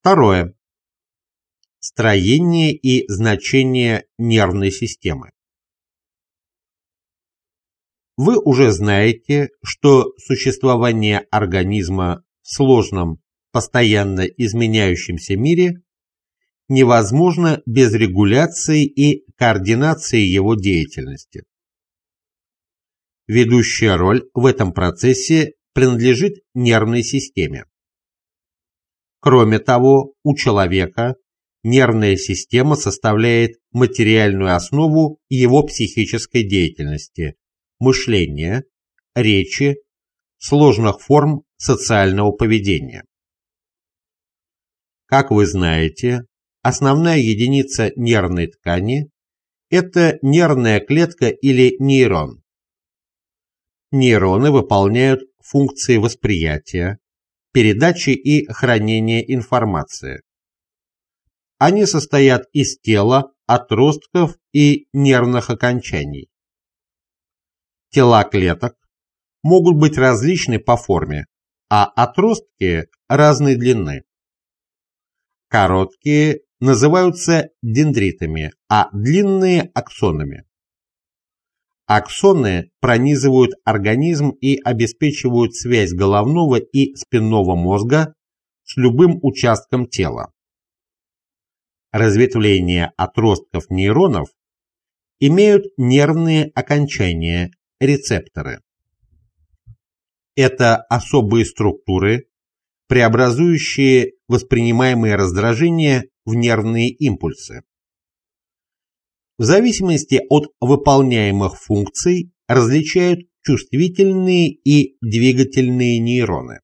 Второе. Строение и значение нервной системы. Вы уже знаете, что существование организма в сложном, постоянно изменяющемся мире невозможно без регуляции и координации его деятельности. Ведущая роль в этом процессе принадлежит нервной системе. Кроме того, у человека нервная система составляет материальную основу его психической деятельности, мышления, речи, сложных форм социального поведения. Как вы знаете, основная единица нервной ткани – это нервная клетка или нейрон. Нейроны выполняют функции восприятия, передачи и хранения информации. Они состоят из тела, отростков и нервных окончаний. Тела клеток могут быть различны по форме, а отростки разной длины. Короткие называются дендритами, а длинные – аксонами. Аксоны пронизывают организм и обеспечивают связь головного и спинного мозга с любым участком тела. Разветвления отростков нейронов имеют нервные окончания, рецепторы. Это особые структуры, преобразующие воспринимаемые раздражения в нервные импульсы. В зависимости от выполняемых функций различают чувствительные и двигательные нейроны.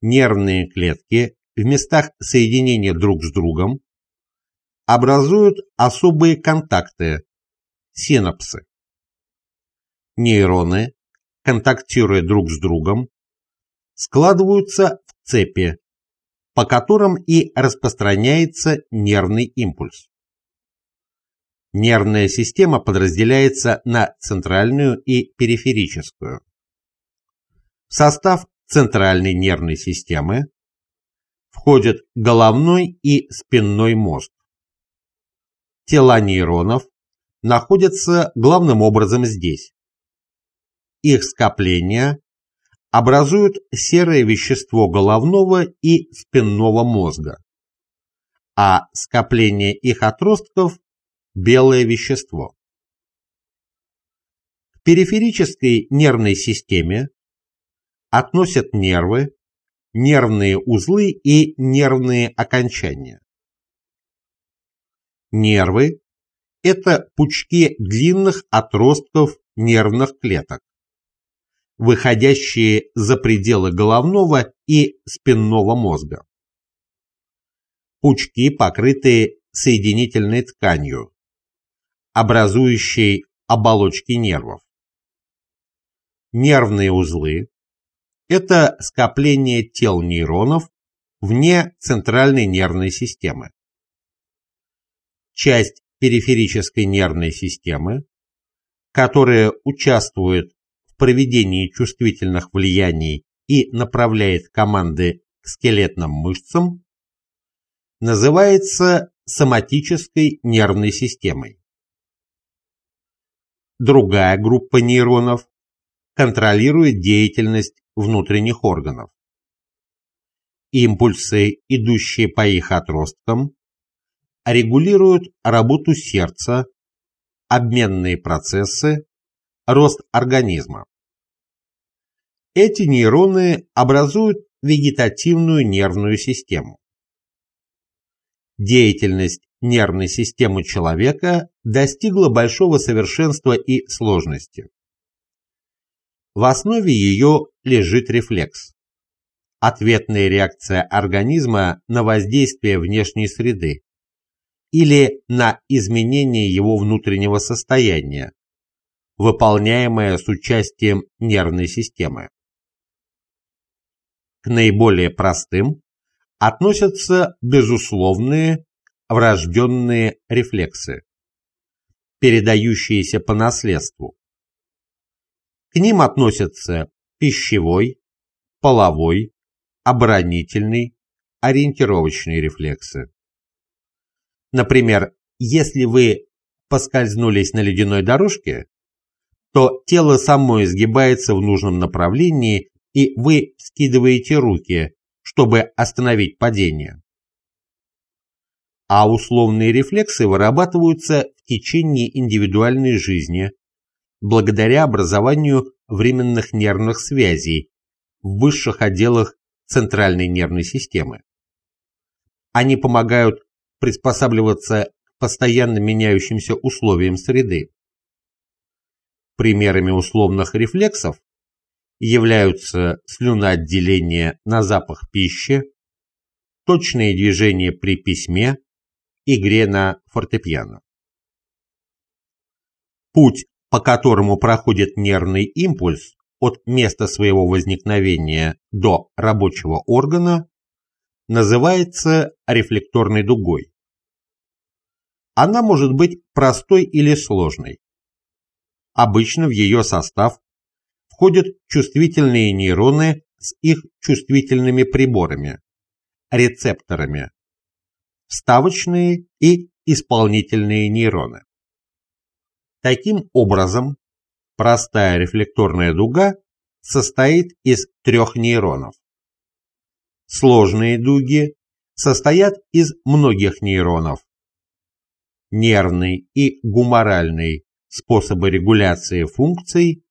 Нервные клетки в местах соединения друг с другом образуют особые контакты – синапсы. Нейроны, контактируя друг с другом, складываются в цепи, по которым и распространяется нервный импульс. Нервная система подразделяется на центральную и периферическую. В состав центральной нервной системы входят головной и спинной мозг. Тела нейронов находятся главным образом здесь. Их скопления образуют серое вещество головного и спинного мозга, а скопление их отростков белое вещество. К периферической нервной системе относят нервы, нервные узлы и нервные окончания. Нервы – это пучки длинных отростков нервных клеток, выходящие за пределы головного и спинного мозга. Пучки покрыты соединительной тканью, образующей оболочки нервов. Нервные узлы – это скопление тел нейронов вне центральной нервной системы. Часть периферической нервной системы, которая участвует в проведении чувствительных влияний и направляет команды к скелетным мышцам, называется соматической нервной системой. Другая группа нейронов контролирует деятельность внутренних органов. Импульсы, идущие по их отросткам, регулируют работу сердца, обменные процессы, рост организма. Эти нейроны образуют вегетативную нервную систему. Деятельность нервной системы человека достигла большого совершенства и сложности. В основе ее лежит рефлекс. Ответная реакция организма на воздействие внешней среды или на изменение его внутреннего состояния, выполняемое с участием нервной системы. К наиболее простым относятся безусловные врожденные рефлексы, передающиеся по наследству. К ним относятся пищевой, половой, оборонительный, ориентировочные рефлексы. Например, если вы поскользнулись на ледяной дорожке, то тело само изгибается в нужном направлении, и вы скидываете руки, чтобы остановить падение. А условные рефлексы вырабатываются в течение индивидуальной жизни, благодаря образованию временных нервных связей в высших отделах центральной нервной системы. Они помогают приспосабливаться к постоянно меняющимся условиям среды. Примерами условных рефлексов являются слюноотделение на запах пищи, точные движения при письме, игре на фортепиано. Путь, по которому проходит нервный импульс от места своего возникновения до рабочего органа, называется рефлекторной дугой. Она может быть простой или сложной. Обычно в ее состав входят чувствительные нейроны с их чувствительными приборами, рецепторами, вставочные и исполнительные нейроны. Таким образом, простая рефлекторная дуга состоит из трех нейронов. Сложные дуги состоят из многих нейронов. Нервный и гуморальный способы регуляции функций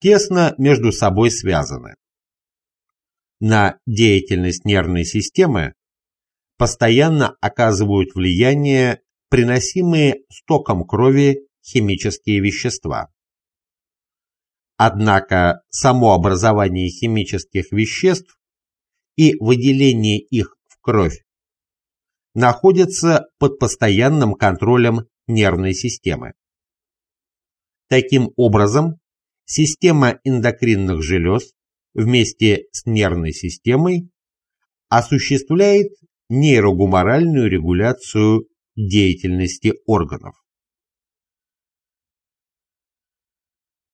тесно между собой связаны. На деятельность нервной системы постоянно оказывают влияние приносимые стоком крови химические вещества. Однако само образование химических веществ и выделение их в кровь находятся под постоянным контролем нервной системы. Таким образом, система эндокринных желез вместе с нервной системой осуществляет нейрогуморальную регуляцию деятельности органов.